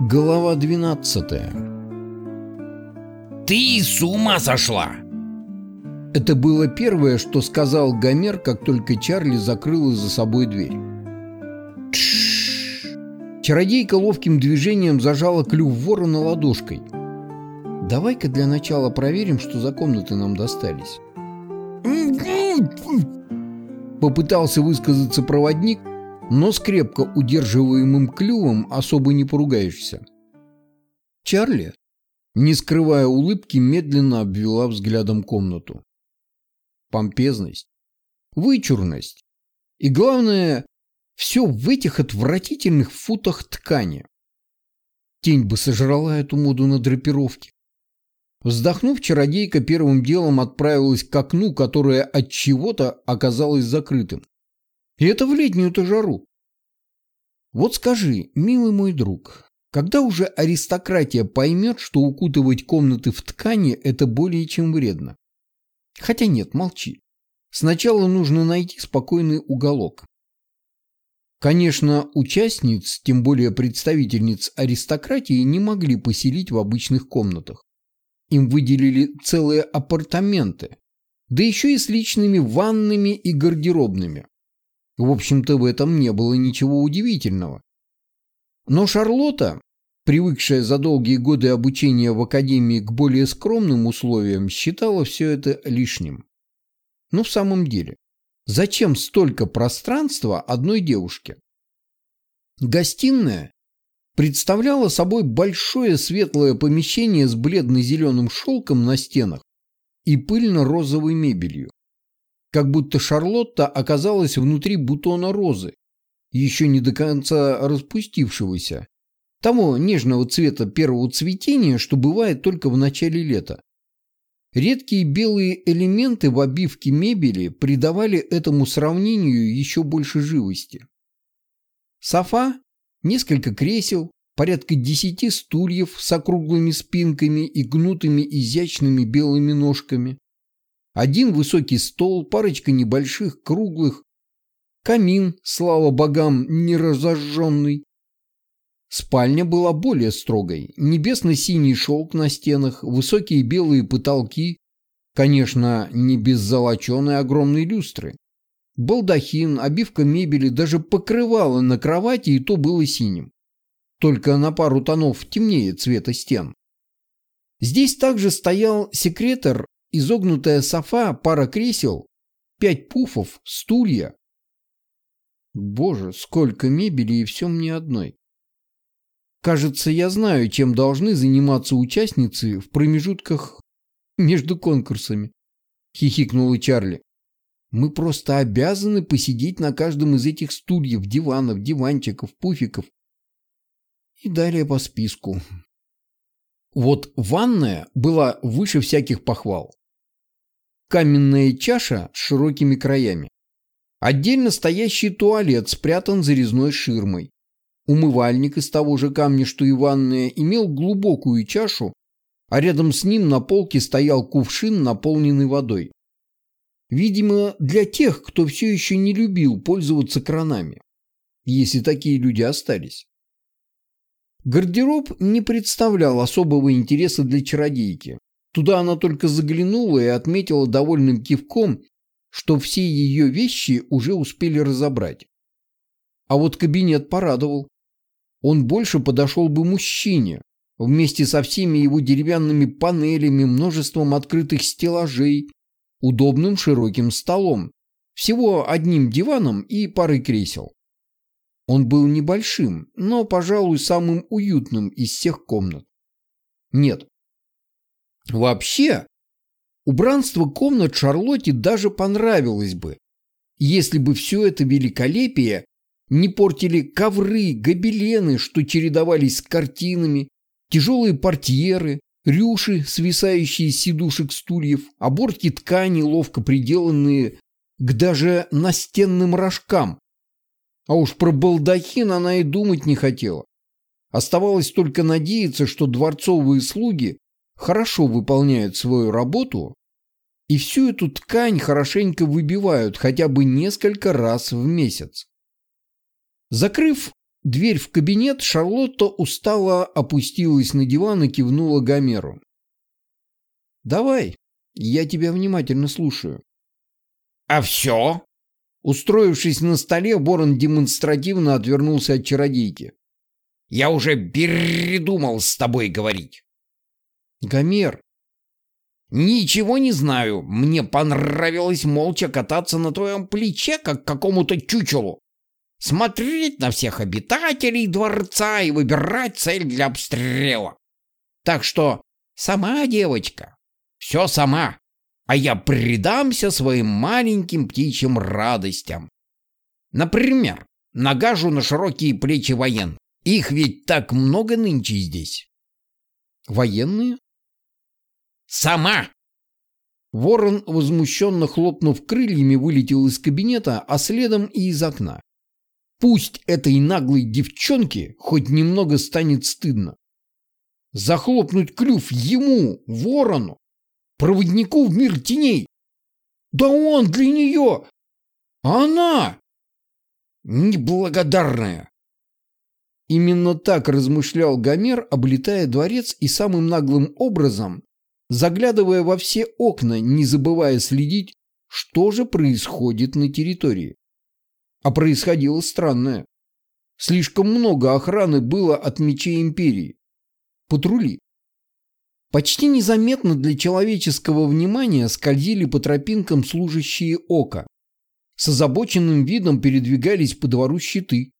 Глава 12 «Ты с ума сошла!» Это было первое, что сказал Гомер, как только Чарли закрыла за собой дверь. Тш! Чародейка ловким движением зажала клюв ворона ладошкой. «Давай-ка для начала проверим, что за комнаты нам достались». Попытался высказаться проводник, но с крепко удерживаемым клювом особо не поругаешься. Чарли, не скрывая улыбки, медленно обвела взглядом комнату. Помпезность, вычурность и, главное, все в этих отвратительных футах ткани. Тень бы сожрала эту моду на драпировки. Вздохнув, чародейка первым делом отправилась к окну, которое от чего-то оказалось закрытым. И это в летнюю-то жару. Вот скажи, милый мой друг, когда уже аристократия поймет, что укутывать комнаты в ткани – это более чем вредно? Хотя нет, молчи. Сначала нужно найти спокойный уголок. Конечно, участниц, тем более представительниц аристократии, не могли поселить в обычных комнатах. Им выделили целые апартаменты, да еще и с личными ванными и гардеробными. В общем-то, в этом не было ничего удивительного. Но Шарлотта, привыкшая за долгие годы обучения в академии к более скромным условиям, считала все это лишним. Но в самом деле, зачем столько пространства одной девушке? Гостиная представляла собой большое светлое помещение с бледно-зеленым шелком на стенах и пыльно-розовой мебелью как будто Шарлотта оказалась внутри бутона розы, еще не до конца распустившегося, того нежного цвета первого цветения, что бывает только в начале лета. Редкие белые элементы в обивке мебели придавали этому сравнению еще больше живости. Софа, несколько кресел, порядка десяти стульев с округлыми спинками и гнутыми изящными белыми ножками, один высокий стол, парочка небольших, круглых, камин, слава богам, не разожженный. Спальня была более строгой. Небесно-синий шелк на стенах, высокие белые потолки, конечно, не без огромной люстры. Балдахин, обивка мебели, даже покрывало на кровати, и то было синим. Только на пару тонов темнее цвета стен. Здесь также стоял секретарь изогнутая софа, пара кресел, пять пуфов, стулья. Боже, сколько мебели и все мне одной. Кажется, я знаю, чем должны заниматься участницы в промежутках между конкурсами. Хихикнула Чарли. Мы просто обязаны посидеть на каждом из этих стульев, диванов, диванчиков, пуфиков. И далее по списку. Вот ванная была выше всяких похвал. Каменная чаша с широкими краями. Отдельно стоящий туалет спрятан за резной ширмой. Умывальник из того же камня, что и ванная, имел глубокую чашу, а рядом с ним на полке стоял кувшин, наполненный водой. Видимо, для тех, кто все еще не любил пользоваться кранами, если такие люди остались. Гардероб не представлял особого интереса для чародейки. Туда она только заглянула и отметила довольным кивком, что все ее вещи уже успели разобрать. А вот кабинет порадовал. Он больше подошел бы мужчине, вместе со всеми его деревянными панелями, множеством открытых стеллажей, удобным широким столом, всего одним диваном и парой кресел. Он был небольшим, но, пожалуй, самым уютным из всех комнат. Нет, Вообще, убранство комнат Шарлотте даже понравилось бы, если бы все это великолепие не портили ковры, гобелены, что чередовались с картинами, тяжелые портьеры, рюши, свисающие с сидушек стульев, оборки ткани, ловко приделанные к даже настенным рожкам. А уж про балдахин она и думать не хотела. Оставалось только надеяться, что дворцовые слуги хорошо выполняют свою работу и всю эту ткань хорошенько выбивают хотя бы несколько раз в месяц. Закрыв дверь в кабинет, Шарлотта устало опустилась на диван и кивнула Гомеру. «Давай, я тебя внимательно слушаю». «А все?» Устроившись на столе, Ворон демонстративно отвернулся от чародейки. «Я уже передумал с тобой говорить». «Гомер, «Ничего не знаю. Мне понравилось молча кататься на твоем плече, как какому-то чучелу. Смотреть на всех обитателей дворца и выбирать цель для обстрела. Так что сама девочка, все сама, а я предамся своим маленьким птичьим радостям. Например, нагажу на широкие плечи воен. Их ведь так много нынче здесь. Военные? Сама! Ворон, возмущенно хлопнув крыльями, вылетел из кабинета, а следом и из окна. Пусть этой наглой девчонке хоть немного станет стыдно. Захлопнуть клюв ему, ворону, проводнику в мир теней. Да он для нее, а она неблагодарная. Именно так размышлял Гомер, облетая дворец и самым наглым образом заглядывая во все окна, не забывая следить, что же происходит на территории. А происходило странное. Слишком много охраны было от мечей Империи. Патрули. Почти незаметно для человеческого внимания скользили по тропинкам служащие ока. С озабоченным видом передвигались по двору щиты.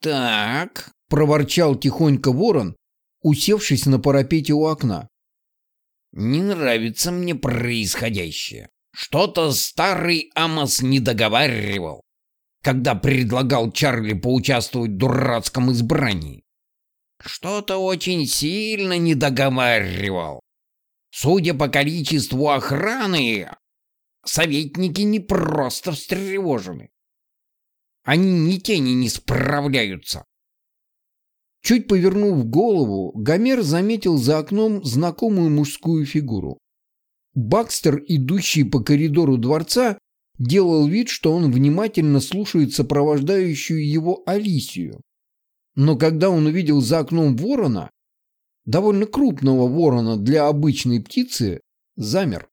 «Так», — проворчал тихонько ворон, усевшись на парапете у окна. Не нравится мне происходящее. Что-то старый Амос не договаривал, когда предлагал Чарли поучаствовать в дурацком избрании. Что-то очень сильно не договаривал. Судя по количеству охраны, советники не просто встревожены. Они ни тени не справляются. Чуть повернув голову, Гомер заметил за окном знакомую мужскую фигуру. Бакстер, идущий по коридору дворца, делал вид, что он внимательно слушает сопровождающую его Алисию. Но когда он увидел за окном ворона, довольно крупного ворона для обычной птицы, замер.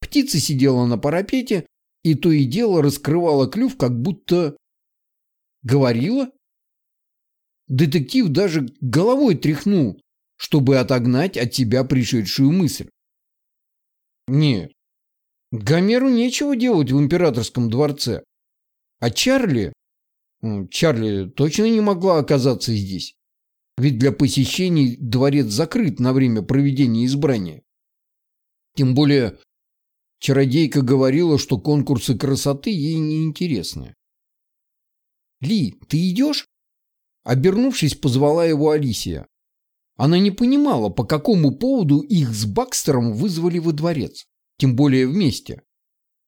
Птица сидела на парапете и то и дело раскрывала клюв, как будто говорила Детектив даже головой тряхнул, чтобы отогнать от тебя пришедшую мысль. Нет, Гомеру нечего делать в императорском дворце. А Чарли... Чарли точно не могла оказаться здесь. Ведь для посещений дворец закрыт на время проведения избрания. Тем более, чародейка говорила, что конкурсы красоты ей не интересны. «Ли, ты идешь?» Обернувшись, позвала его Алисия. Она не понимала, по какому поводу их с Бакстером вызвали во дворец. Тем более вместе.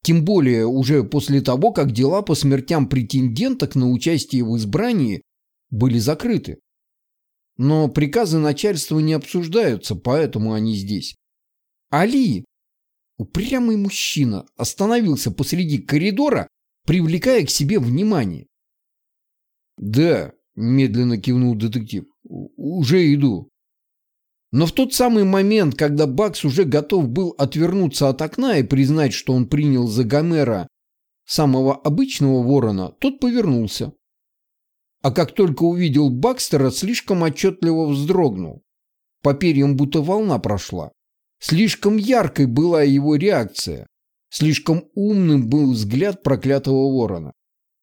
Тем более уже после того, как дела по смертям претенденток на участие в избрании были закрыты. Но приказы начальства не обсуждаются, поэтому они здесь. Али, упрямый мужчина, остановился посреди коридора, привлекая к себе внимание. «Да, Медленно кивнул детектив. Уже иду. Но в тот самый момент, когда Бакс уже готов был отвернуться от окна и признать, что он принял за Гомера самого обычного ворона, тот повернулся. А как только увидел Бакстера, слишком отчетливо вздрогнул. По перьям будто волна прошла. Слишком яркой была его реакция. Слишком умным был взгляд проклятого ворона.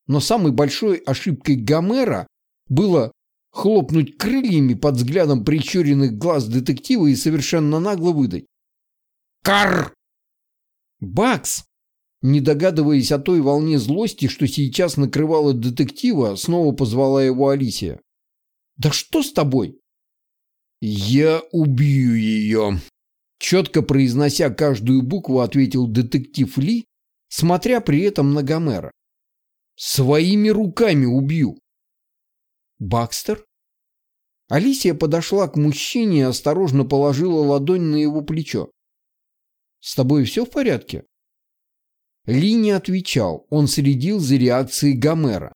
Но самой большой ошибкой Гомера было хлопнуть крыльями под взглядом прищуренных глаз детектива и совершенно нагло выдать. «Карр!» «Бакс!» Не догадываясь о той волне злости, что сейчас накрывала детектива, снова позвала его Алисия. «Да что с тобой?» «Я убью ее!» Четко произнося каждую букву, ответил детектив Ли, смотря при этом на Гомера. «Своими руками убью!» Бакстер? Алисия подошла к мужчине и осторожно положила ладонь на его плечо. «С тобой все в порядке?» Ли не отвечал, он следил за реакцией Гомера.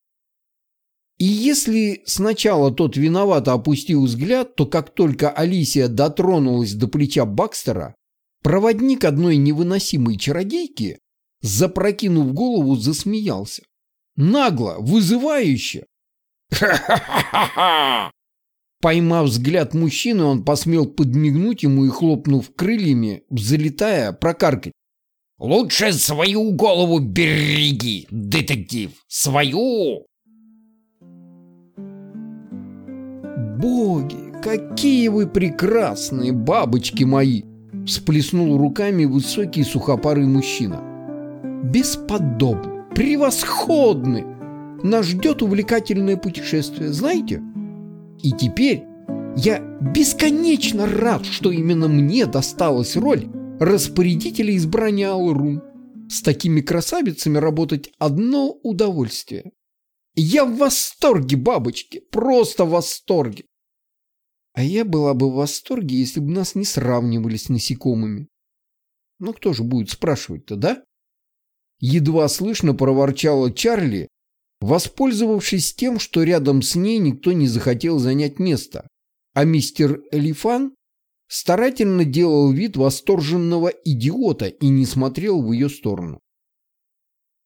И если сначала тот виновато опустил взгляд, то как только Алисия дотронулась до плеча Бакстера, проводник одной невыносимой чародейки, запрокинув голову, засмеялся. Нагло, вызывающе. «Ха-ха-ха-ха!» Поймав взгляд мужчины, он посмел подмигнуть ему и, хлопнув крыльями, залетая, прокаркать. «Лучше свою голову береги, детектив! Свою!» «Боги, какие вы прекрасные, бабочки мои!» всплеснул руками высокий сухопарый мужчина. «Бесподобно! Превосходны! Нас ждет увлекательное путешествие, знаете?» И теперь я бесконечно рад, что именно мне досталась роль распорядителя избрания Алрун. С такими красавицами работать одно удовольствие. Я в восторге, бабочки, просто в восторге. А я была бы в восторге, если бы нас не сравнивали с насекомыми. Но кто же будет спрашивать-то, да? Едва слышно проворчала Чарли, воспользовавшись тем, что рядом с ней никто не захотел занять место, а мистер Элифан старательно делал вид восторженного идиота и не смотрел в ее сторону.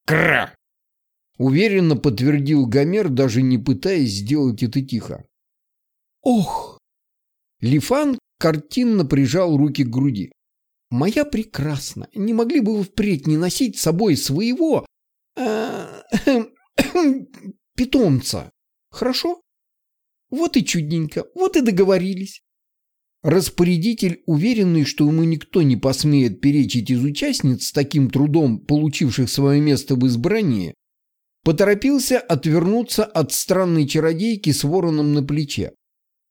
«Кра!» — уверенно подтвердил Гомер, даже не пытаясь сделать это тихо. «Ох!» Лифан картинно прижал руки к груди. «Моя прекрасна, не могли бы вы впредь не носить с собой своего... Э, питомца. Хорошо? Вот и чудненько, вот и договорились. Распорядитель, уверенный, что ему никто не посмеет перечить из участниц с таким трудом, получивших свое место в избрании, поторопился отвернуться от странной чародейки с вороном на плече.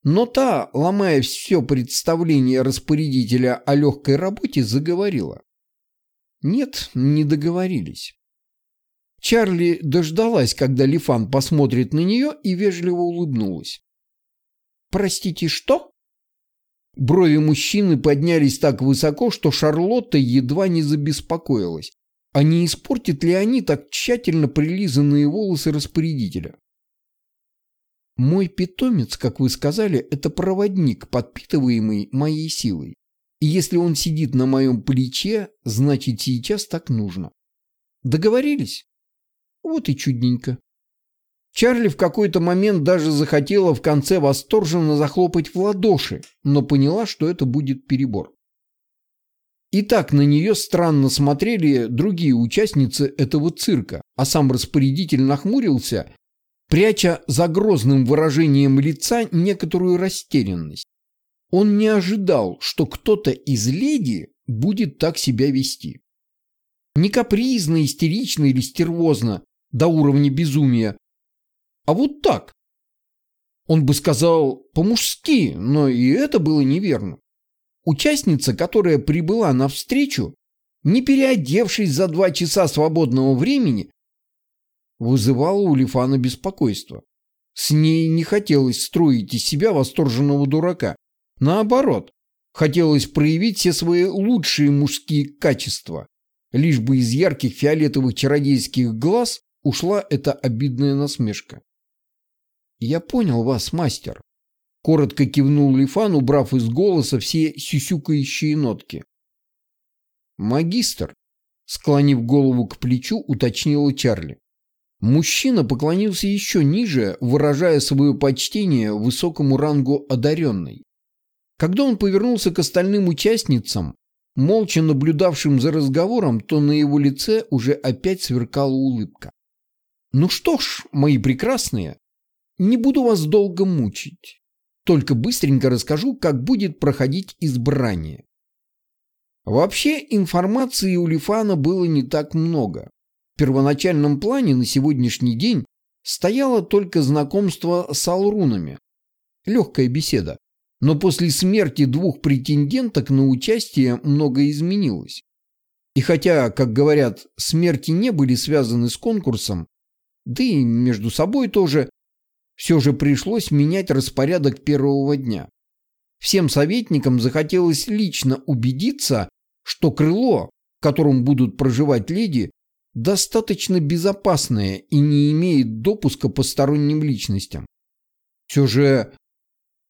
Но та, ломая все представление распорядителя о легкой работе, заговорила. Нет, не договорились. Чарли дождалась, когда Лифан посмотрит на нее и вежливо улыбнулась. «Простите, что?» Брови мужчины поднялись так высоко, что Шарлотта едва не забеспокоилась. А не испортят ли они так тщательно прилизанные волосы распорядителя? Мой питомец, как вы сказали, это проводник, подпитываемый моей силой. И если он сидит на моем плече, значит сейчас так нужно. Договорились? Вот и чудненько. Чарли в какой-то момент даже захотела в конце восторженно захлопать в ладоши, но поняла, что это будет перебор. И так на нее странно смотрели другие участницы этого цирка, а сам распорядитель нахмурился, пряча за грозным выражением лица некоторую растерянность. Он не ожидал, что кто-то из леди будет так себя вести. Не капризно, истерично или стервозно, до уровня безумия, а вот так. Он бы сказал по-мужски, но и это было неверно. Участница, которая прибыла на встречу, не переодевшись за два часа свободного времени, вызывала у Лифана беспокойство. С ней не хотелось строить из себя восторженного дурака. Наоборот, хотелось проявить все свои лучшие мужские качества, лишь бы из ярких фиолетовых чародейских глаз ушла эта обидная насмешка. «Я понял вас, мастер», — коротко кивнул Лифан, убрав из голоса все сюсюкающие нотки. «Магистр», — склонив голову к плечу, уточнила Чарли. Мужчина поклонился еще ниже, выражая свое почтение высокому рангу одаренной. Когда он повернулся к остальным участницам, молча наблюдавшим за разговором, то на его лице уже опять сверкала улыбка. Ну что ж, мои прекрасные, не буду вас долго мучить. Только быстренько расскажу, как будет проходить избрание. Вообще информации у Лифана было не так много. В первоначальном плане на сегодняшний день стояло только знакомство с алрунами. Легкая беседа. Но после смерти двух претенденток на участие многое изменилось. И хотя, как говорят, смерти не были связаны с конкурсом, да и между собой тоже, все же пришлось менять распорядок первого дня. Всем советникам захотелось лично убедиться, что крыло, в котором будут проживать леди, достаточно безопасная и не имеет допуска посторонним личностям. Все же,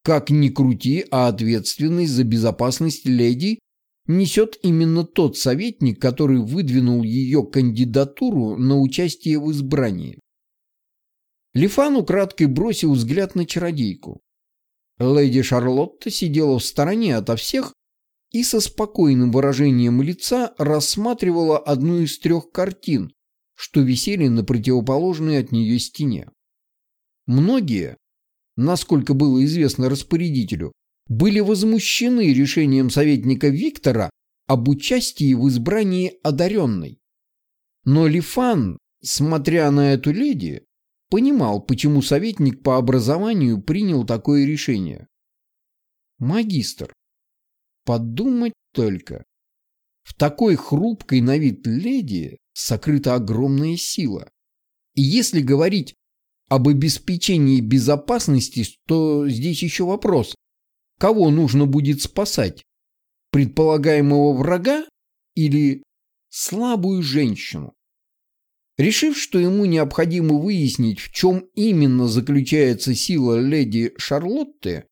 как ни крути, а ответственность за безопасность леди несет именно тот советник, который выдвинул ее кандидатуру на участие в избрании. Лифан украдкой бросил взгляд на чародейку. Леди Шарлотта сидела в стороне ото всех и со спокойным выражением лица рассматривала одну из трех картин, что висели на противоположной от нее стене. Многие, насколько было известно распорядителю, были возмущены решением советника Виктора об участии в избрании одаренной. Но Лифан, смотря на эту леди, понимал, почему советник по образованию принял такое решение. Магистр. Подумать только. В такой хрупкой на вид леди сокрыта огромная сила. И если говорить об обеспечении безопасности, то здесь еще вопрос, кого нужно будет спасать? Предполагаемого врага или слабую женщину? Решив, что ему необходимо выяснить, в чем именно заключается сила леди Шарлотты,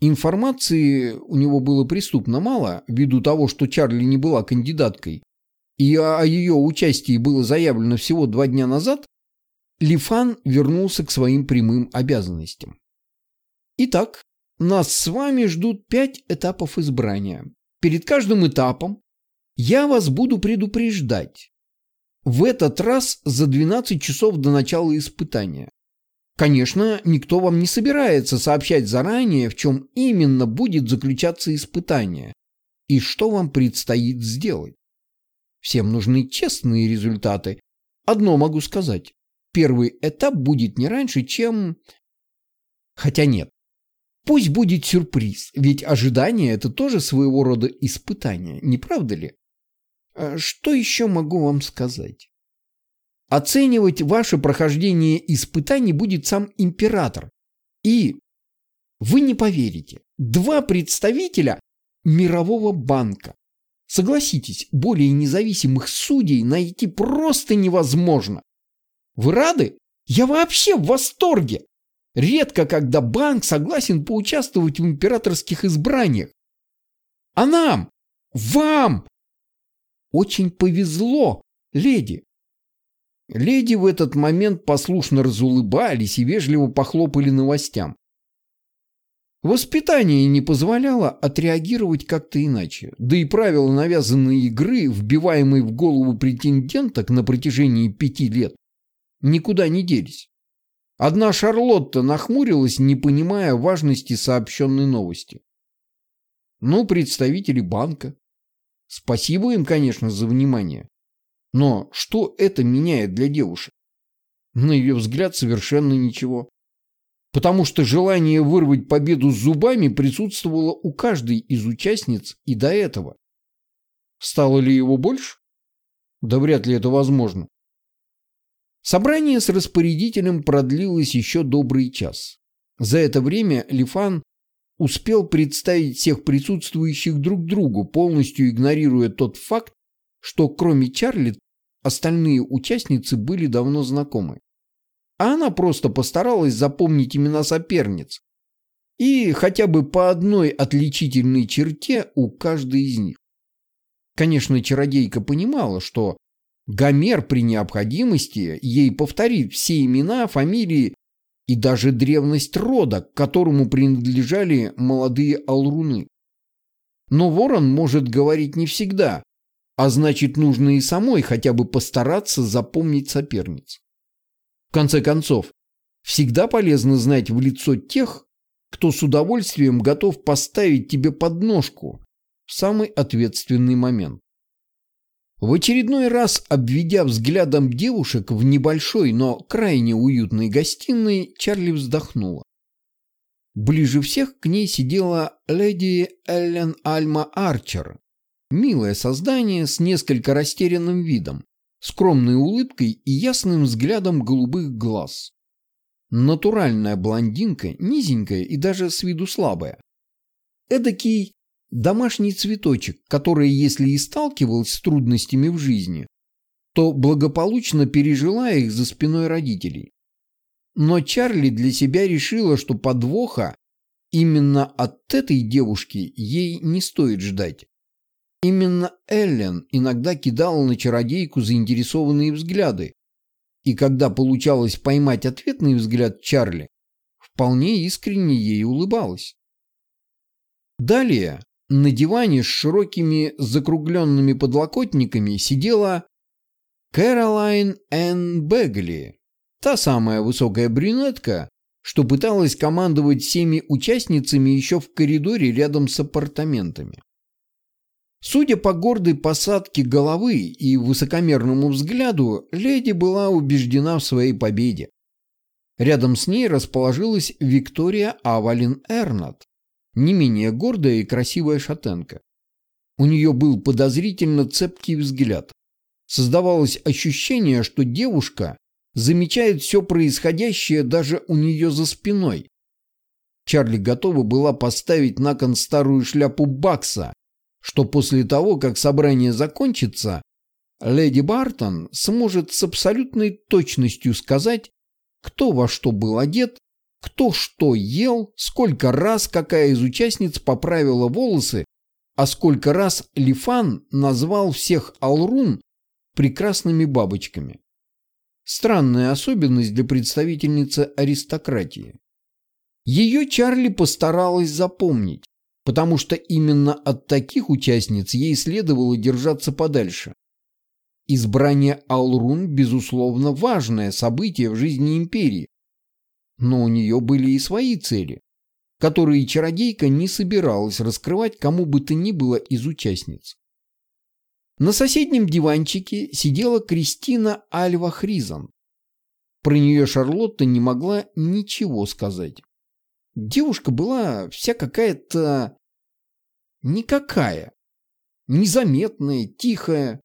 информации у него было преступно мало, ввиду того, что Чарли не была кандидаткой, и о ее участии было заявлено всего два дня назад, Лифан вернулся к своим прямым обязанностям. Итак, нас с вами ждут пять этапов избрания. Перед каждым этапом я вас буду предупреждать, в этот раз за 12 часов до начала испытания. Конечно, никто вам не собирается сообщать заранее, в чем именно будет заключаться испытание и что вам предстоит сделать. Всем нужны честные результаты. Одно могу сказать. Первый этап будет не раньше, чем... Хотя нет. Пусть будет сюрприз, ведь ожидание – это тоже своего рода испытание, не правда ли? А что еще могу вам сказать? Оценивать ваше прохождение испытаний будет сам император. И, вы не поверите, два представителя Мирового банка. Согласитесь, более независимых судей найти просто невозможно. Вы рады? Я вообще в восторге. Редко, когда банк согласен поучаствовать в императорских избраниях. А нам, вам, очень повезло, леди. Леди в этот момент послушно разулыбались и вежливо похлопали новостям. Воспитание не позволяло отреагировать как-то иначе, да и правила навязанной игры, вбиваемые в голову претенденток на протяжении пяти лет, никуда не делись. Одна Шарлотта нахмурилась, не понимая важности сообщенной новости. Ну, представители банка, Спасибо им, конечно, за внимание. Но что это меняет для девушек? На ее взгляд, совершенно ничего. Потому что желание вырвать победу зубами присутствовало у каждой из участниц и до этого. Стало ли его больше? Да вряд ли это возможно. Собрание с распорядителем продлилось еще добрый час. За это время Лифан успел представить всех присутствующих друг другу, полностью игнорируя тот факт, что кроме Чарли остальные участницы были давно знакомы. А она просто постаралась запомнить имена соперниц. И хотя бы по одной отличительной черте у каждой из них. Конечно, чародейка понимала, что Гомер при необходимости ей повторит все имена, фамилии и даже древность рода, к которому принадлежали молодые алруны. Но ворон может говорить не всегда, а значит нужно и самой хотя бы постараться запомнить соперниц. В конце концов, всегда полезно знать в лицо тех, кто с удовольствием готов поставить тебе подножку в самый ответственный момент. В очередной раз, обведя взглядом девушек в небольшой, но крайне уютной гостиной, Чарли вздохнула. Ближе всех к ней сидела леди Эллен Альма Арчер. Милое создание с несколько растерянным видом, скромной улыбкой и ясным взглядом голубых глаз. Натуральная блондинка, низенькая и даже с виду слабая. Эдакий домашний цветочек, который, если и сталкивался с трудностями в жизни, то благополучно пережила их за спиной родителей. Но Чарли для себя решила, что подвоха именно от этой девушки ей не стоит ждать. Именно Эллен иногда кидала на чародейку заинтересованные взгляды, и когда получалось поймать ответный взгляд Чарли, вполне искренне ей улыбалась. Далее на диване с широкими закругленными подлокотниками сидела Кэролайн Энн Бегли, та самая высокая брюнетка, что пыталась командовать всеми участницами еще в коридоре рядом с апартаментами. Судя по гордой посадке головы и высокомерному взгляду, леди была убеждена в своей победе. Рядом с ней расположилась Виктория Авалин Эрнат, не менее гордая и красивая шатенка. У нее был подозрительно цепкий взгляд. Создавалось ощущение, что девушка замечает все происходящее даже у нее за спиной. Чарли готова была поставить на кон старую шляпу Бакса, что после того, как собрание закончится, леди Бартон сможет с абсолютной точностью сказать, кто во что был одет кто что ел, сколько раз какая из участниц поправила волосы, а сколько раз Лифан назвал всех Алрун прекрасными бабочками. Странная особенность для представительницы аристократии. Ее Чарли постаралась запомнить, потому что именно от таких участниц ей следовало держаться подальше. Избрание Алрун, безусловно, важное событие в жизни империи, но у нее были и свои цели, которые чародейка не собиралась раскрывать кому бы то ни было из участниц. На соседнем диванчике сидела Кристина Альва Хризан. Про нее Шарлотта не могла ничего сказать. Девушка была вся какая-то... никакая. Незаметная, тихая,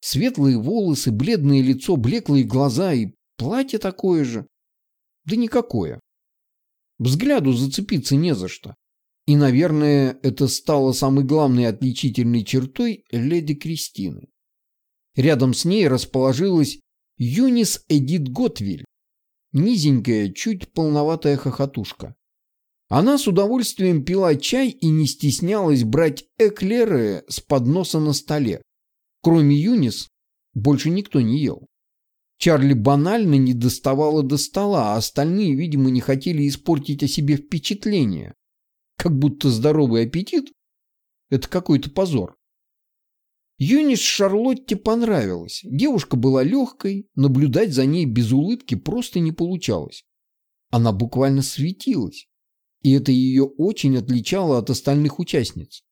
светлые волосы, бледное лицо, блеклые глаза и платье такое же. Да никакое. Взгляду зацепиться не за что. И, наверное, это стало самой главной отличительной чертой леди Кристины. Рядом с ней расположилась Юнис Эдит Готвиль, низенькая, чуть полноватая хохотушка. Она с удовольствием пила чай и не стеснялась брать эклеры с подноса на столе. Кроме Юнис, больше никто не ел. Чарли банально не доставала до стола, а остальные, видимо, не хотели испортить о себе впечатление. Как будто здоровый аппетит – это какой-то позор. Юнис Шарлотте понравилась. Девушка была легкой, наблюдать за ней без улыбки просто не получалось. Она буквально светилась, и это ее очень отличало от остальных участниц.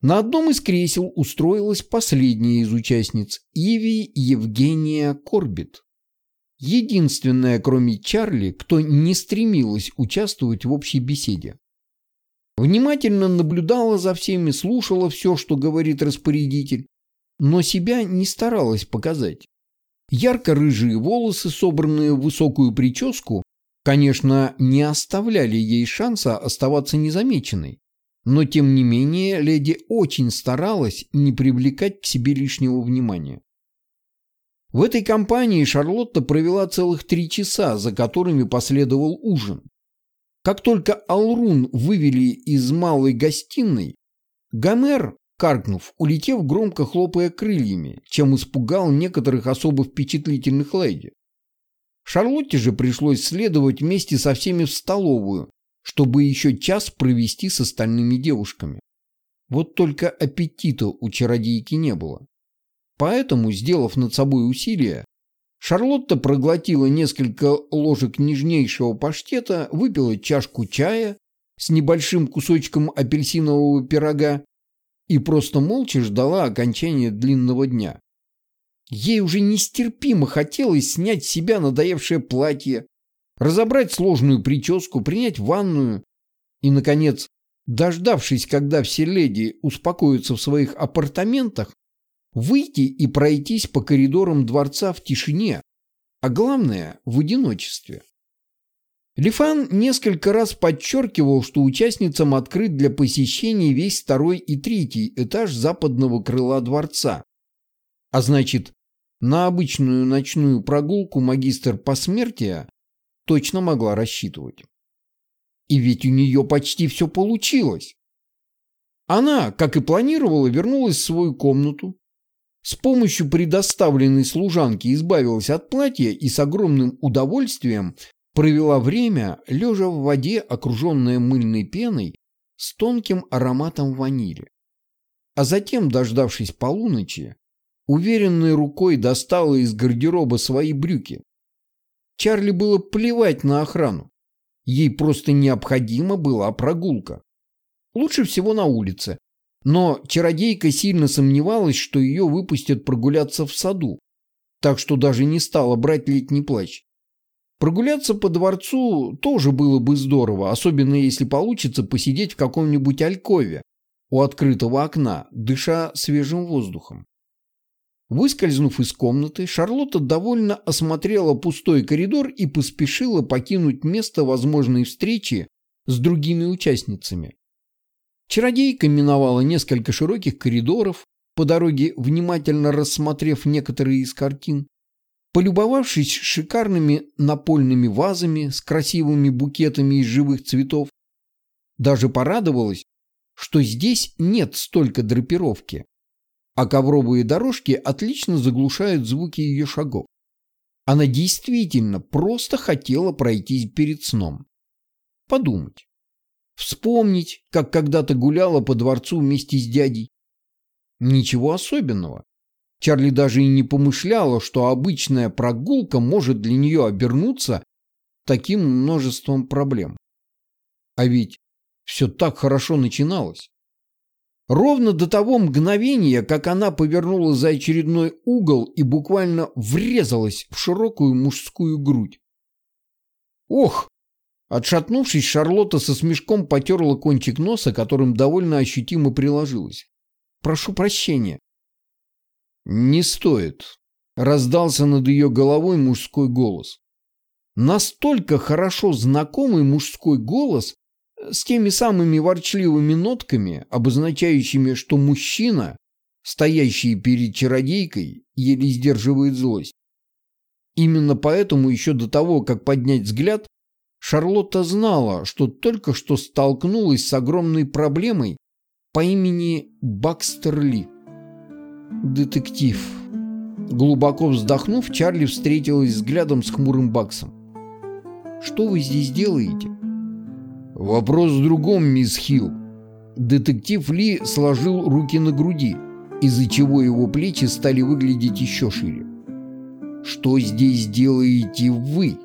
На одном из кресел устроилась последняя из участниц Иви Евгения Корбит. Единственная, кроме Чарли, кто не стремилась участвовать в общей беседе. Внимательно наблюдала за всеми, слушала все, что говорит распорядитель, но себя не старалась показать. Ярко-рыжие волосы, собранные в высокую прическу, конечно, не оставляли ей шанса оставаться незамеченной. Но тем не менее леди очень старалась не привлекать к себе лишнего внимания. В этой компании Шарлотта провела целых три часа, за которыми последовал ужин. Как только Алрун вывели из малой гостиной, Гомер, каркнув, улетев громко хлопая крыльями, чем испугал некоторых особо впечатлительных леди. Шарлотте же пришлось следовать вместе со всеми в столовую, чтобы еще час провести с остальными девушками. Вот только аппетита у чародейки не было. Поэтому, сделав над собой усилие, Шарлотта проглотила несколько ложек нежнейшего паштета, выпила чашку чая с небольшим кусочком апельсинового пирога и просто молча ждала окончания длинного дня. Ей уже нестерпимо хотелось снять с себя надоевшее платье, разобрать сложную прическу, принять ванную и, наконец, дождавшись, когда все леди успокоятся в своих апартаментах, выйти и пройтись по коридорам дворца в тишине, а главное – в одиночестве. Лифан несколько раз подчеркивал, что участницам открыт для посещения весь второй и третий этаж западного крыла дворца. А значит, На обычную ночную прогулку магистр посмертия точно могла рассчитывать. И ведь у нее почти все получилось. Она, как и планировала, вернулась в свою комнату, с помощью предоставленной служанки избавилась от платья и с огромным удовольствием провела время, лежа в воде, окруженная мыльной пеной, с тонким ароматом ванили. А затем, дождавшись полуночи, уверенной рукой достала из гардероба свои брюки. Чарли было плевать на охрану. Ей просто необходима была прогулка. Лучше всего на улице. Но чародейка сильно сомневалась, что ее выпустят прогуляться в саду, так что даже не стала брать летний плащ. Прогуляться по дворцу тоже было бы здорово, особенно если получится посидеть в каком-нибудь алькове у открытого окна, дыша свежим воздухом. Выскользнув из комнаты, Шарлотта довольно осмотрела пустой коридор и поспешила покинуть место возможной встречи с другими участницами. Чародейка миновала несколько широких коридоров, по дороге внимательно рассмотрев некоторые из картин. Полюбовавшись шикарными напольными вазами с красивыми букетами из живых цветов, даже порадовалась, что здесь нет столько драпировки, а ковровые дорожки отлично заглушают звуки ее шагов. Она действительно просто хотела пройтись перед сном. Подумать. Вспомнить, как когда-то гуляла по дворцу вместе с дядей. Ничего особенного. Чарли даже и не помышляла, что обычная прогулка может для нее обернуться таким множеством проблем. А ведь все так хорошо начиналось. Ровно до того мгновения, как она повернула за очередной угол и буквально врезалась в широкую мужскую грудь. Ох, Отшатнувшись, Шарлотта со смешком потерла кончик носа, которым довольно ощутимо приложилась. «Прошу прощения». «Не стоит», — раздался над ее головой мужской голос. Настолько хорошо знакомый мужской голос с теми самыми ворчливыми нотками, обозначающими, что мужчина, стоящий перед чародейкой, еле сдерживает злость. Именно поэтому еще до того, как поднять взгляд, Шарлотта знала, что только что столкнулась с огромной проблемой по имени Бакстер Ли. «Детектив». Глубоко вздохнув, Чарли встретилась взглядом с хмурым Баксом. «Что вы здесь делаете?» «Вопрос в другом, мисс Хилл». Детектив Ли сложил руки на груди, из-за чего его плечи стали выглядеть еще шире. «Что здесь делаете вы?»